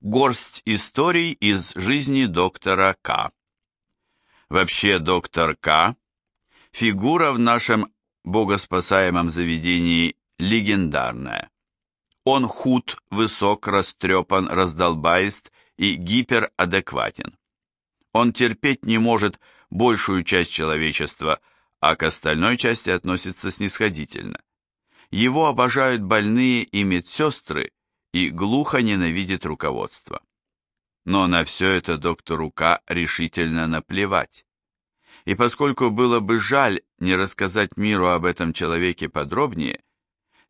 Горсть историй из жизни доктора К. Вообще доктор К. фигура в нашем богоспасаемом заведении легендарная. Он худ, высок, растрепан, раздолбаист и гиперадекватен. Он терпеть не может большую часть человечества, а к остальной части относится снисходительно. Его обожают больные и медсестры, и глухо ненавидит руководство. Но на все это доктору К. решительно наплевать. И поскольку было бы жаль не рассказать миру об этом человеке подробнее,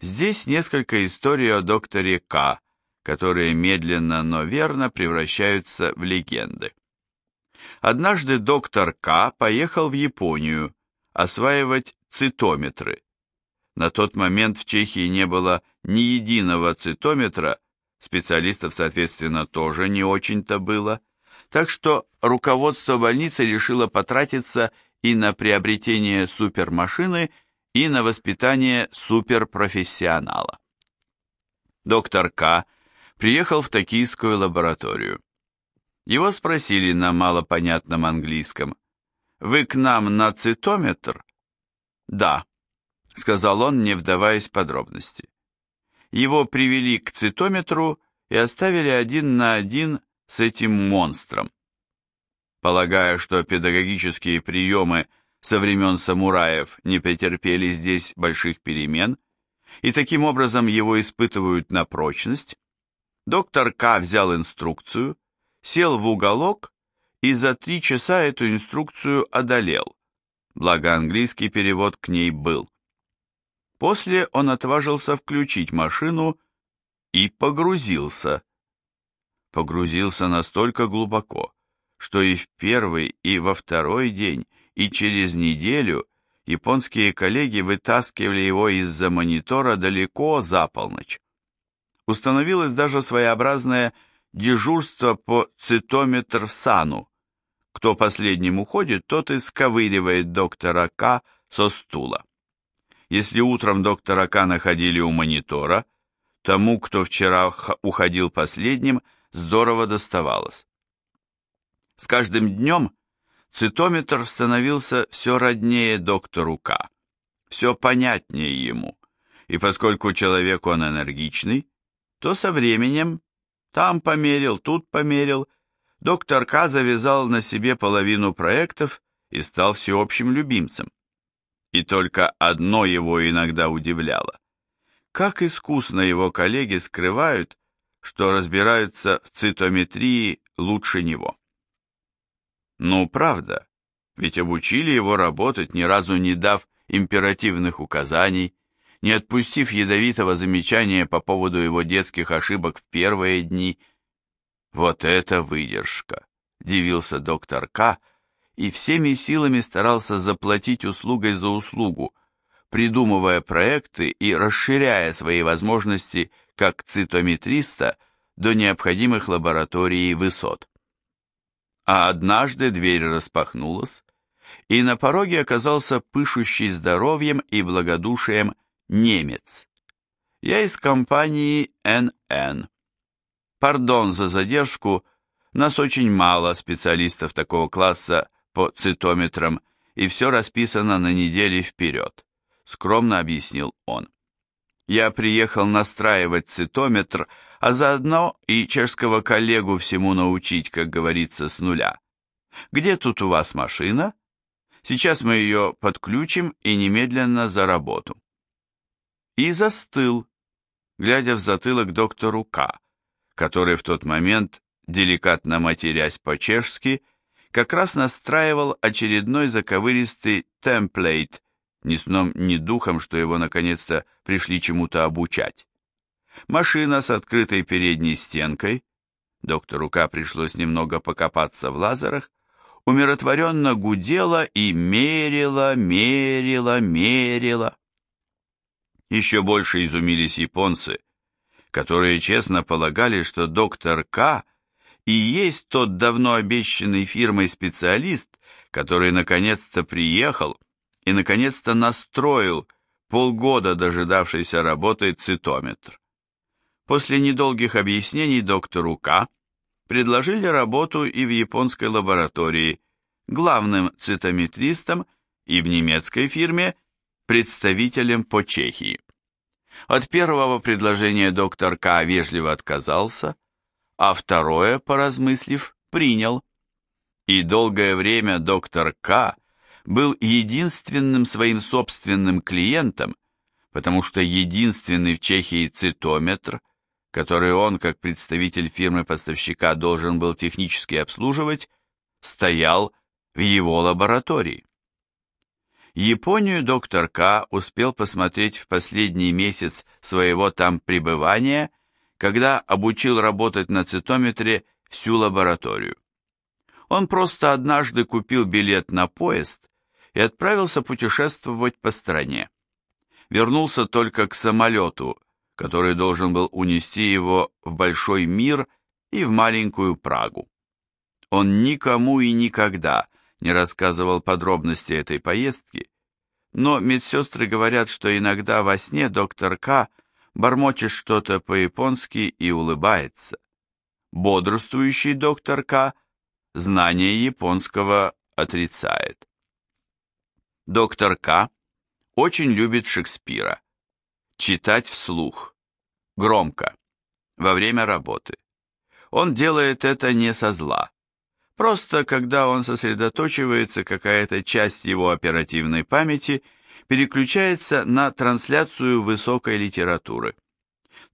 здесь несколько историй о докторе К., которые медленно, но верно превращаются в легенды. Однажды доктор К. поехал в Японию осваивать цитометры. На тот момент в Чехии не было ни единого цитометра, специалистов, соответственно, тоже не очень-то было, так что руководство больницы решило потратиться и на приобретение супермашины, и на воспитание суперпрофессионала. Доктор К. приехал в токийскую лабораторию. Его спросили на малопонятном английском, «Вы к нам на цитометр?» «Да», — сказал он, не вдаваясь в подробности. Его привели к цитометру и оставили один на один с этим монстром. Полагая, что педагогические приемы со времен самураев не претерпели здесь больших перемен, и таким образом его испытывают на прочность, доктор К. взял инструкцию, сел в уголок и за три часа эту инструкцию одолел, благо английский перевод к ней был. После он отважился включить машину и погрузился. Погрузился настолько глубоко, что и в первый, и во второй день, и через неделю японские коллеги вытаскивали его из-за монитора далеко за полночь. Установилось даже своеобразное дежурство по цитометр-сану. Кто последним уходит, тот и сковыривает доктора К со стула. Если утром доктора К находили у монитора, тому, кто вчера уходил последним, здорово доставалось. С каждым днем цитометр становился все роднее доктору К, все понятнее ему, и поскольку человек он энергичный, то со временем там померил, тут померил, доктор К завязал на себе половину проектов и стал всеобщим любимцем. И только одно его иногда удивляло. Как искусно его коллеги скрывают, что разбираются в цитометрии лучше него. Ну, правда, ведь обучили его работать, ни разу не дав императивных указаний, не отпустив ядовитого замечания по поводу его детских ошибок в первые дни. Вот это выдержка, дивился доктор К., и всеми силами старался заплатить услугой за услугу, придумывая проекты и расширяя свои возможности как цитометриста до необходимых лабораторий высот. А однажды дверь распахнулась, и на пороге оказался пышущий здоровьем и благодушием немец. Я из компании НН. Пардон за задержку, нас очень мало специалистов такого класса по цитометрам, и все расписано на недели вперед», — скромно объяснил он. «Я приехал настраивать цитометр, а заодно и чешского коллегу всему научить, как говорится, с нуля. Где тут у вас машина? Сейчас мы ее подключим и немедленно за работу». И застыл, глядя в затылок доктору К., который в тот момент, деликатно матерясь по-чешски, как раз настраивал очередной заковыристый темплейт, ни сном, ни духом, что его наконец-то пришли чему-то обучать. Машина с открытой передней стенкой, доктору К. пришлось немного покопаться в лазерах, умиротворенно гудела и мерила, мерила, мерила. Еще больше изумились японцы, которые честно полагали, что доктор К и есть тот давно обещанный фирмой специалист, который наконец-то приехал и наконец-то настроил полгода дожидавшийся работы цитометр. После недолгих объяснений доктору К предложили работу и в японской лаборатории, главным цитометристом и в немецкой фирме представителем по Чехии. От первого предложения доктор К. вежливо отказался, а второе, поразмыслив, принял. И долгое время доктор К. был единственным своим собственным клиентом, потому что единственный в Чехии цитометр, который он, как представитель фирмы-поставщика, должен был технически обслуживать, стоял в его лаборатории. Японию доктор К. успел посмотреть в последний месяц своего там пребывания, когда обучил работать на цитометре всю лабораторию. Он просто однажды купил билет на поезд и отправился путешествовать по стране. Вернулся только к самолету, который должен был унести его в большой мир и в маленькую Прагу. Он никому и никогда не рассказывал подробности этой поездки, но медсестры говорят, что иногда во сне доктор К. бормочет что-то по-японски и улыбается. Бодрствующий доктор К. знание японского отрицает. Доктор К. очень любит Шекспира. Читать вслух. Громко. Во время работы. Он делает это не со зла. Просто когда он сосредоточивается, какая-то часть его оперативной памяти переключается на трансляцию высокой литературы.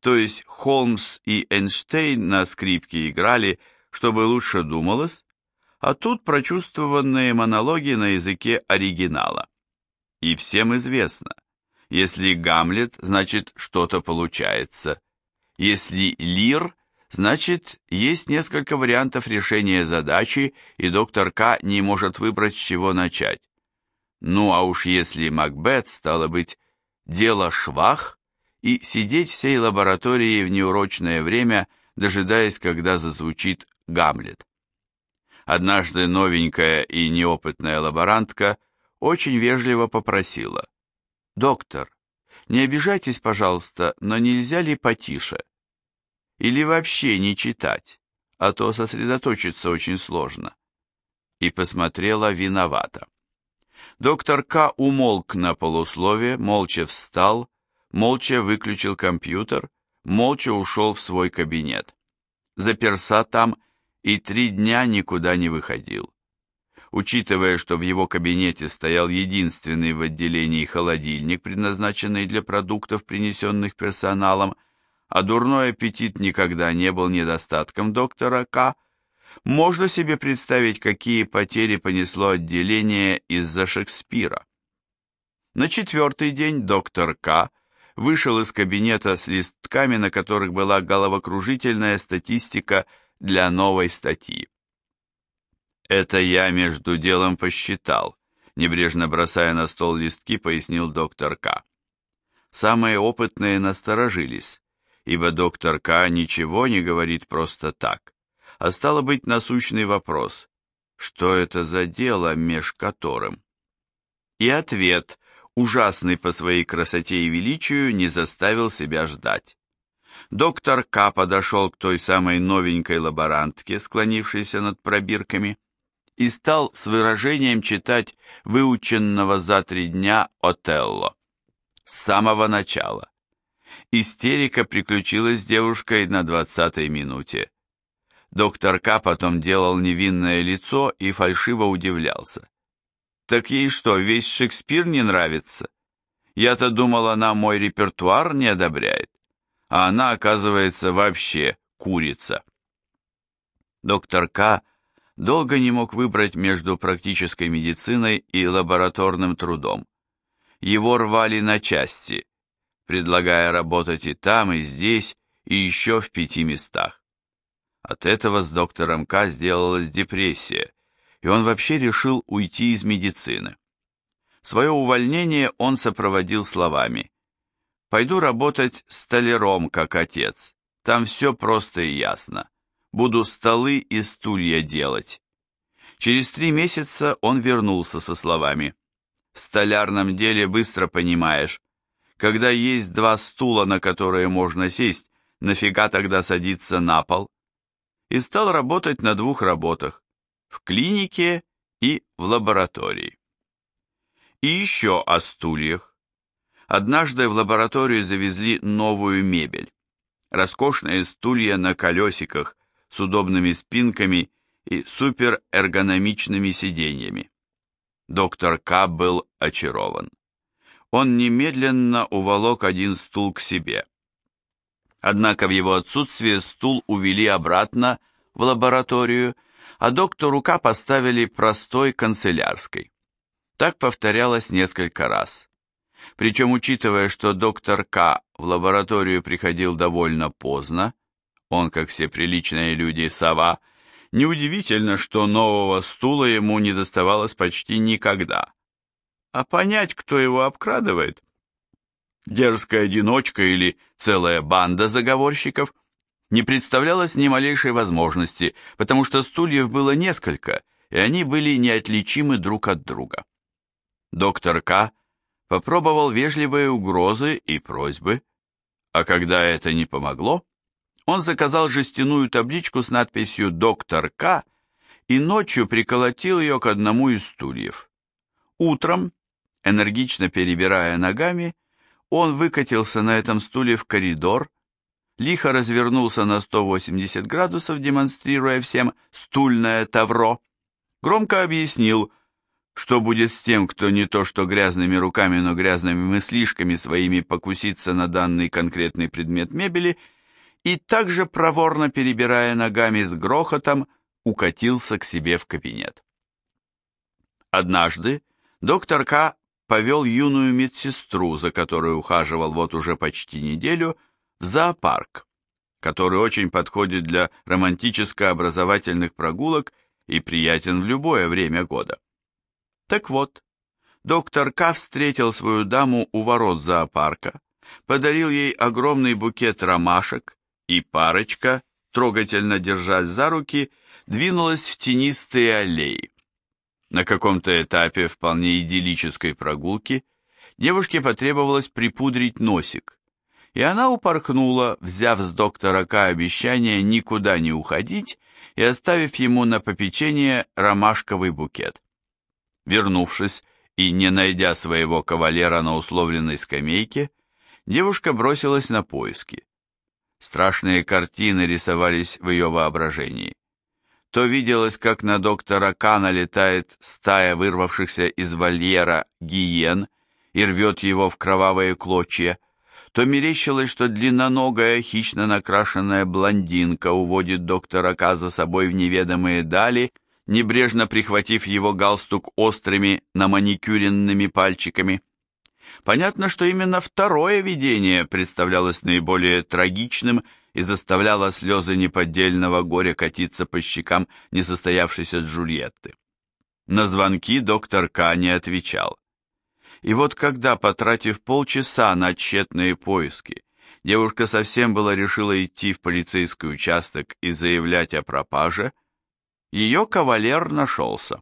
То есть Холмс и Эйнштейн на скрипке играли, чтобы лучше думалось, а тут прочувствованные монологи на языке оригинала. И всем известно, если Гамлет, значит что-то получается, если Лир – Значит, есть несколько вариантов решения задачи, и доктор К. не может выбрать, с чего начать. Ну а уж если Макбет, стало быть, дело швах, и сидеть всей лаборатории в неурочное время, дожидаясь, когда зазвучит Гамлет. Однажды новенькая и неопытная лаборантка очень вежливо попросила. «Доктор, не обижайтесь, пожалуйста, но нельзя ли потише?» или вообще не читать, а то сосредоточиться очень сложно. И посмотрела виновато. Доктор К. умолк на полуслове, молча встал, молча выключил компьютер, молча ушел в свой кабинет. Заперся там и три дня никуда не выходил. Учитывая, что в его кабинете стоял единственный в отделении холодильник, предназначенный для продуктов, принесенных персоналом, а дурной аппетит никогда не был недостатком доктора К., можно себе представить, какие потери понесло отделение из-за Шекспира. На четвертый день доктор К. вышел из кабинета с листками, на которых была головокружительная статистика для новой статьи. «Это я между делом посчитал», небрежно бросая на стол листки, пояснил доктор К. Самые опытные насторожились ибо доктор К. ничего не говорит просто так, а стало быть насущный вопрос, что это за дело меж которым? И ответ, ужасный по своей красоте и величию, не заставил себя ждать. Доктор К. подошел к той самой новенькой лаборантке, склонившейся над пробирками, и стал с выражением читать выученного за три дня Отелло. С самого начала. Истерика приключилась с девушкой на двадцатой минуте. Доктор К. потом делал невинное лицо и фальшиво удивлялся. «Так ей что, весь Шекспир не нравится? Я-то думал, она мой репертуар не одобряет, а она, оказывается, вообще курица». Доктор К. долго не мог выбрать между практической медициной и лабораторным трудом. Его рвали на части – предлагая работать и там, и здесь, и еще в пяти местах. От этого с доктором К сделалась депрессия, и он вообще решил уйти из медицины. Свое увольнение он сопроводил словами «Пойду работать столяром, как отец, там все просто и ясно, буду столы и стулья делать». Через три месяца он вернулся со словами «В столярном деле быстро понимаешь, когда есть два стула, на которые можно сесть, нафига тогда садиться на пол? И стал работать на двух работах – в клинике и в лаборатории. И еще о стульях. Однажды в лабораторию завезли новую мебель. Роскошные стулья на колесиках с удобными спинками и суперэргономичными сиденьями. Доктор К. был очарован. Он немедленно уволок один стул к себе. Однако в его отсутствие стул увели обратно в лабораторию, а доктору К. поставили простой канцелярской. Так повторялось несколько раз. Причем, учитывая, что доктор К. в лабораторию приходил довольно поздно, он, как все приличные люди, сова, неудивительно, что нового стула ему не доставалось почти никогда. А понять, кто его обкрадывает, дерзкая одиночка или целая банда заговорщиков, не представлялось ни малейшей возможности, потому что стульев было несколько, и они были неотличимы друг от друга. Доктор К попробовал вежливые угрозы и просьбы, а когда это не помогло, он заказал жестяную табличку с надписью «Доктор К» и ночью приколотил ее к одному из стульев. Утром, энергично перебирая ногами, он выкатился на этом стуле в коридор, лихо развернулся на 180 градусов, демонстрируя всем стульное тавро, громко объяснил – что будет с тем, кто не то что грязными руками, но грязными мыслишками своими покусится на данный конкретный предмет мебели и также проворно перебирая ногами с грохотом, укатился к себе в кабинет. Однажды доктор К. повел юную медсестру, за которой ухаживал вот уже почти неделю, в зоопарк, который очень подходит для романтическо-образовательных прогулок и приятен в любое время года. Так вот, доктор К. встретил свою даму у ворот зоопарка, подарил ей огромный букет ромашек, и парочка, трогательно держась за руки, двинулась в тенистые аллеи. На каком-то этапе вполне идиллической прогулки девушке потребовалось припудрить носик, и она упорхнула, взяв с доктора К. обещание никуда не уходить и оставив ему на попечение ромашковый букет. Вернувшись и не найдя своего кавалера на условленной скамейке, девушка бросилась на поиски. Страшные картины рисовались в ее воображении. То виделось, как на доктора Кана летает стая вырвавшихся из вольера гиен и рвет его в кровавые клочья, то мерещилось, что длинноногая, хищно накрашенная блондинка уводит доктора К за собой в неведомые дали небрежно прихватив его галстук острыми наманикюренными пальчиками. Понятно, что именно второе видение представлялось наиболее трагичным и заставляло слезы неподдельного горя катиться по щекам несостоявшейся Джульетты. На звонки доктор К. не отвечал. И вот когда, потратив полчаса на тщетные поиски, девушка совсем было решила идти в полицейский участок и заявлять о пропаже, ее кавалер нашелся.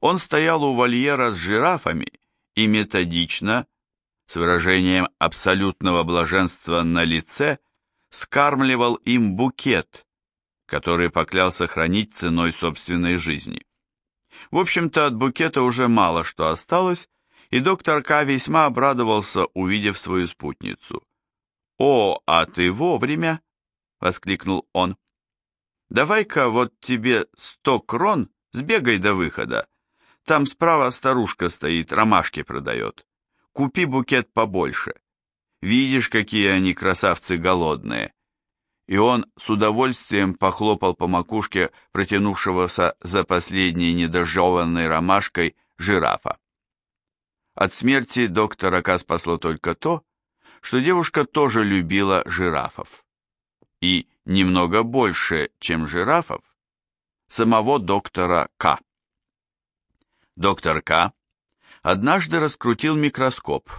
Он стоял у вольера с жирафами и методично, с выражением абсолютного блаженства на лице, скармливал им букет, который поклялся хранить ценой собственной жизни. В общем-то, от букета уже мало что осталось, и доктор К. весьма обрадовался, увидев свою спутницу. «О, а ты вовремя!» — воскликнул он. Давай-ка вот тебе сто крон, сбегай до выхода. Там справа старушка стоит, ромашки продает. Купи букет побольше. Видишь, какие они красавцы голодные. И он с удовольствием похлопал по макушке протянувшегося за последней недожеванной ромашкой жирафа. От смерти доктора К спасло только то, что девушка тоже любила жирафов. И немного больше, чем жирафов, самого доктора К. Доктор К. однажды раскрутил микроскоп,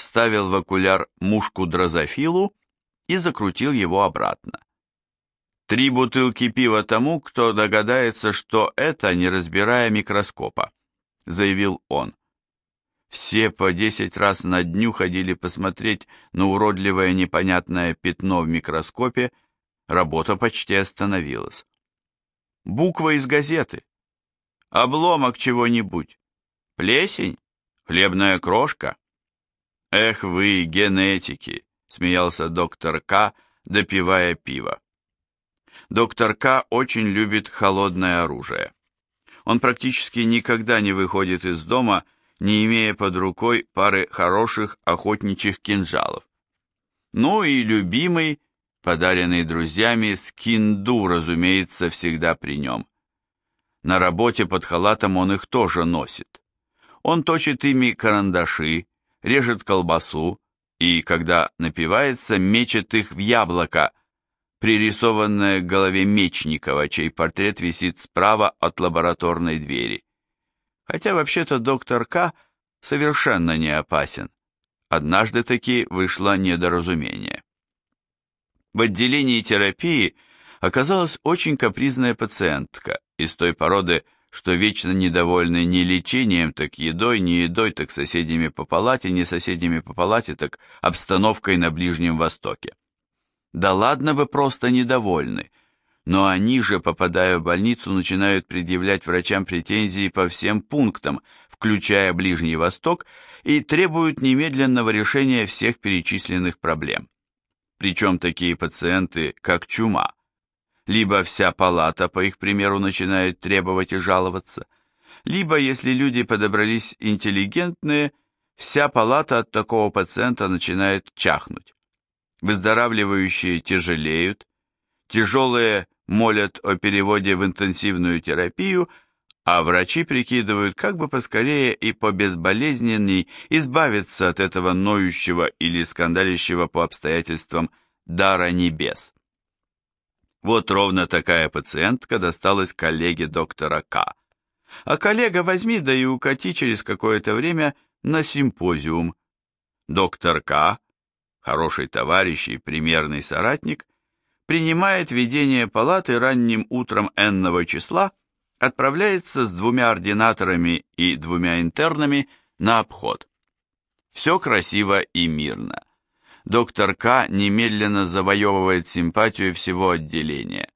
вставил в окуляр мушку дрозофилу и закрутил его обратно. Три бутылки пива тому, кто догадается, что это, не разбирая микроскопа, заявил он. Все по десять раз на дню ходили посмотреть на уродливое непонятное пятно в микроскопе, Работа почти остановилась. Буква из газеты. Обломок чего-нибудь. Плесень? Хлебная крошка? Эх вы, генетики, смеялся доктор К, допивая пиво. Доктор К очень любит холодное оружие. Он практически никогда не выходит из дома, не имея под рукой пары хороших охотничьих кинжалов. Ну и любимый, подаренный друзьями, скинду, разумеется, всегда при нем. На работе под халатом он их тоже носит. Он точит ими карандаши, режет колбасу и, когда напивается, мечет их в яблоко, пририсованное к голове Мечникова, чей портрет висит справа от лабораторной двери. Хотя вообще-то доктор К. совершенно не опасен. Однажды таки вышло недоразумение. В отделении терапии оказалась очень капризная пациентка из той породы, что вечно недовольны не лечением, так едой, не едой, так соседями по палате, не соседями по палате, так обстановкой на Ближнем Востоке. Да ладно вы просто недовольны, но они же, попадая в больницу, начинают предъявлять врачам претензии по всем пунктам, включая Ближний Восток, и требуют немедленного решения всех перечисленных проблем. Причем такие пациенты, как чума, либо вся палата, по их примеру, начинает требовать и жаловаться, либо, если люди подобрались интеллигентные, вся палата от такого пациента начинает чахнуть. Выздоравливающие тяжелеют, тяжелые молят о переводе в интенсивную терапию, а врачи прикидывают, как бы поскорее и побезболезненней избавиться от этого ноющего или скандалящего по обстоятельствам дара небес. Вот ровно такая пациентка досталась коллеге доктора К. А коллега возьми да и укати через какое-то время на симпозиум. Доктор К, хороший товарищ и примерный соратник, принимает ведение палаты ранним утром n числа, отправляется с двумя ординаторами и двумя интернами на обход. Все красиво и мирно доктор К. немедленно завоевывает симпатию всего отделения.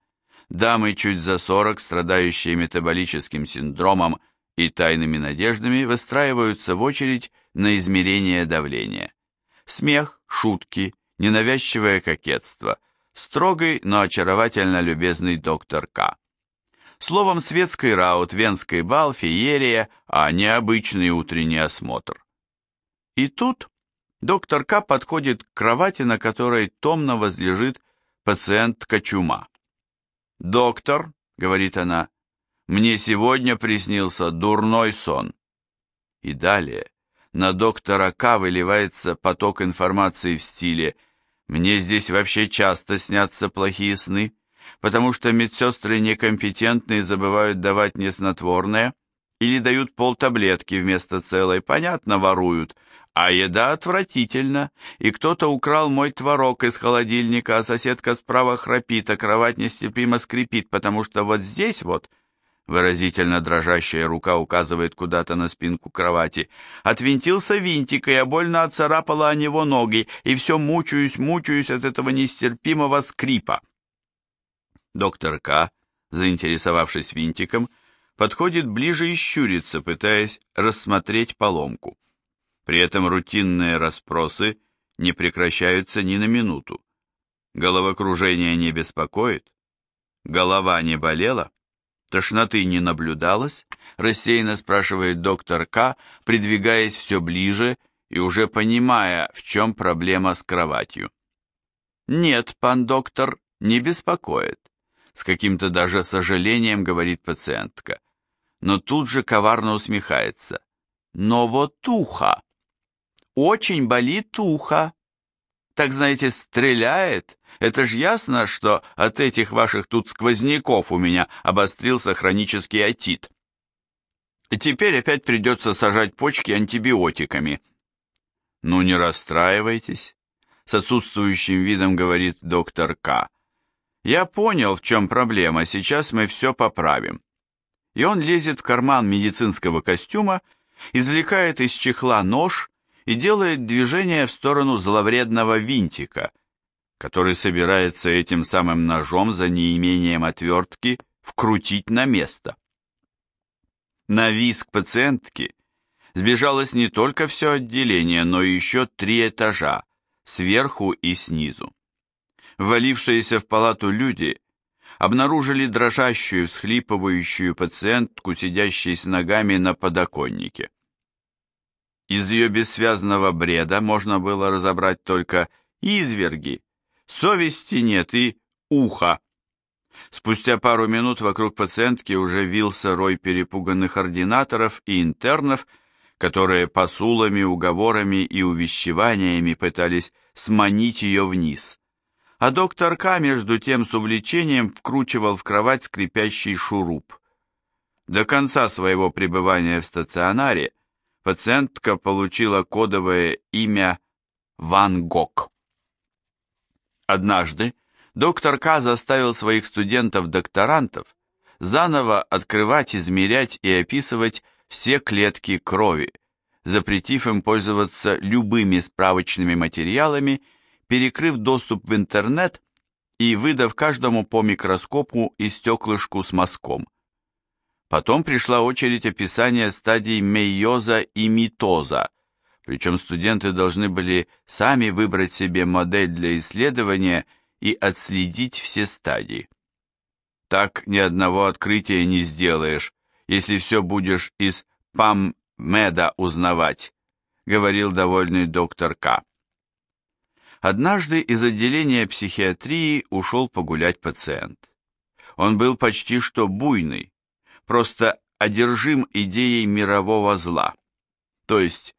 Дамы чуть за 40, страдающие метаболическим синдромом и тайными надеждами, выстраиваются в очередь на измерение давления. Смех, шутки, ненавязчивое кокетство, строгий, но очаровательно любезный доктор К. Словом, светский раут, венский бал, феерия, а не обычный утренний осмотр. И тут доктор К. подходит к кровати, на которой томно возлежит пациентка чума. «Доктор», — говорит она, — «мне сегодня приснился дурной сон». И далее на доктора К. выливается поток информации в стиле «Мне здесь вообще часто снятся плохие сны, потому что медсестры некомпетентные забывают давать мне снотворное или дают полтаблетки вместо целой, понятно, воруют, а еда отвратительна, и кто-то украл мой творог из холодильника, а соседка справа храпит, а кровать нестерпимо скрипит, потому что вот здесь вот, выразительно дрожащая рука указывает куда-то на спинку кровати, отвинтился винтик, и я больно отцарапала о него ноги, и все мучаюсь, мучаюсь от этого нестерпимого скрипа. Доктор К., заинтересовавшись винтиком, подходит ближе и щурится, пытаясь рассмотреть поломку. При этом рутинные расспросы не прекращаются ни на минуту. Головокружение не беспокоит? Голова не болела? Тошноты не наблюдалось? Рассеянно спрашивает доктор К, придвигаясь все ближе и уже понимая, в чем проблема с кроватью. «Нет, пан доктор, не беспокоит», с каким-то даже сожалением говорит пациентка. Но тут же коварно усмехается. «Но вот ухо!» Очень болит ухо. Так, знаете, стреляет. Это ж ясно, что от этих ваших тут сквозняков у меня обострился хронический отит. И теперь опять придется сажать почки антибиотиками. Ну, не расстраивайтесь, с отсутствующим видом говорит доктор К. Я понял, в чем проблема, сейчас мы все поправим. И он лезет в карман медицинского костюма, извлекает из чехла нож и делает движение в сторону зловредного винтика, который собирается этим самым ножом за неимением отвертки вкрутить на место. На виск пациентки сбежалось не только все отделение, но еще три этажа, сверху и снизу. Ввалившиеся в палату люди обнаружили дрожащую, всхлипывающую пациентку, сидящей с ногами на подоконнике. Из ее бессвязного бреда можно было разобрать только изверги, совести нет и ухо. Спустя пару минут вокруг пациентки уже вился рой перепуганных ординаторов и интернов, которые посулами, уговорами и увещеваниями пытались сманить ее вниз. А доктор К. между тем с увлечением вкручивал в кровать скрипящий шуруп. До конца своего пребывания в стационаре пациентка получила кодовое имя Ван Гог. Однажды доктор К. заставил своих студентов-докторантов заново открывать, измерять и описывать все клетки крови, запретив им пользоваться любыми справочными материалами, перекрыв доступ в интернет и выдав каждому по микроскопу и стеклышку с мазком. Потом пришла очередь описания стадий мейоза и митоза, причем студенты должны были сами выбрать себе модель для исследования и отследить все стадии. Так ни одного открытия не сделаешь, если все будешь из ПАМ-МЕДа узнавать, говорил довольный доктор К. Однажды из отделения психиатрии ушел погулять пациент. Он был почти что буйный, просто одержим идеей мирового зла. То есть,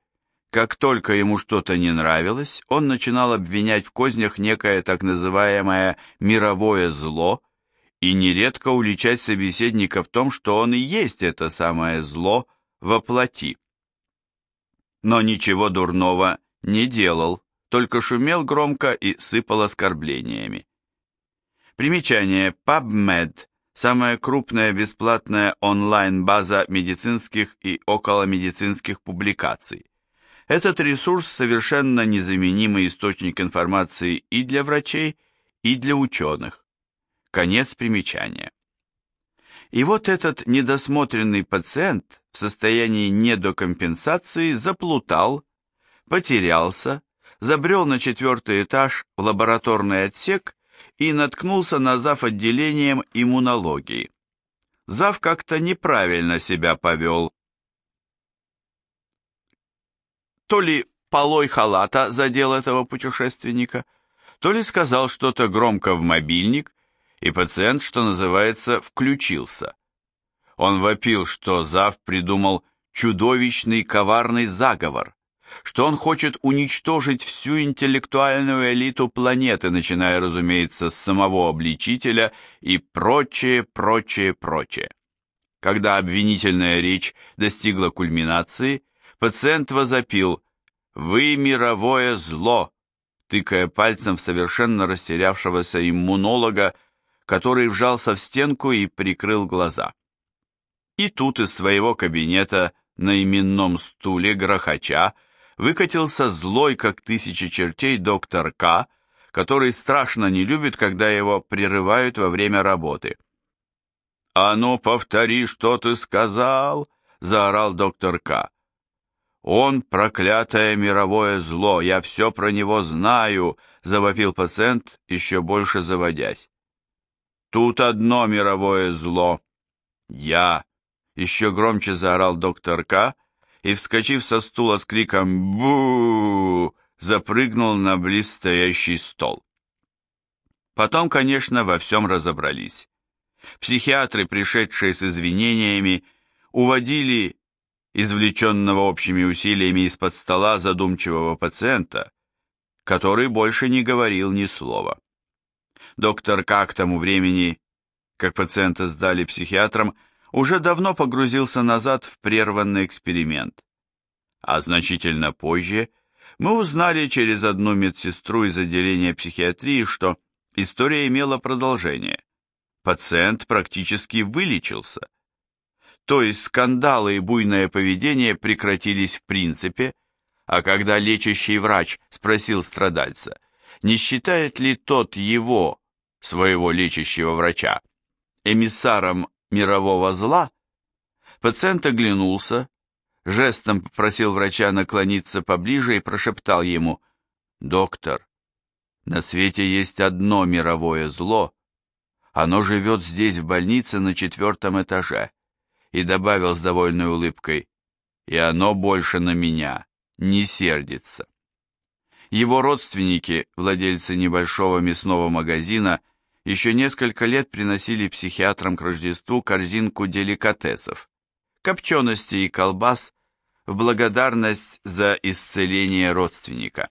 как только ему что-то не нравилось, он начинал обвинять в кознях некое так называемое «мировое зло» и нередко уличать собеседника в том, что он и есть это самое зло во плоти. Но ничего дурного не делал, только шумел громко и сыпал оскорблениями. Примечание PubMed самая крупная бесплатная онлайн-база медицинских и околомедицинских публикаций. Этот ресурс совершенно незаменимый источник информации и для врачей, и для ученых. Конец примечания. И вот этот недосмотренный пациент в состоянии недокомпенсации заплутал, потерялся, забрел на четвертый этаж в лабораторный отсек и наткнулся на зав. отделением иммунологии. Зав как-то неправильно себя повел. То ли полой халата задел этого путешественника, то ли сказал что-то громко в мобильник, и пациент, что называется, включился. Он вопил, что Зав придумал чудовищный коварный заговор, что он хочет уничтожить всю интеллектуальную элиту планеты, начиная, разумеется, с самого обличителя и прочее, прочее, прочее. Когда обвинительная речь достигла кульминации, пациент возопил «Вы мировое зло!», тыкая пальцем в совершенно растерявшегося иммунолога, который вжался в стенку и прикрыл глаза. И тут из своего кабинета на именном стуле грохоча выкатился злой, как тысяча чертей, доктор К., который страшно не любит, когда его прерывают во время работы. «А ну, повтори, что ты сказал!» — заорал доктор К. «Он проклятое мировое зло, я все про него знаю!» — завопил пациент, еще больше заводясь. «Тут одно мировое зло. Я!» — еще громче заорал доктор К., и, вскочив со стула с криком бу запрыгнул на близстоящий стол. Потом, конечно, во всем разобрались. Психиатры, пришедшие с извинениями, уводили извлеченного общими усилиями из-под стола задумчивого пациента, который больше не говорил ни слова. Доктор К. к тому времени, как пациента сдали психиатрам, уже давно погрузился назад в прерванный эксперимент. А значительно позже мы узнали через одну медсестру из отделения психиатрии, что история имела продолжение. Пациент практически вылечился. То есть скандалы и буйное поведение прекратились в принципе, а когда лечащий врач спросил страдальца, не считает ли тот его, своего лечащего врача, эмиссаром мирового зла? Пациент оглянулся, жестом попросил врача наклониться поближе и прошептал ему, «Доктор, на свете есть одно мировое зло, оно живет здесь, в больнице, на четвертом этаже», и добавил с довольной улыбкой, «И оно больше на меня не сердится». Его родственники, владельцы небольшого мясного магазина, еще несколько лет приносили психиатрам к Рождеству корзинку деликатесов, копчености и колбас в благодарность за исцеление родственника.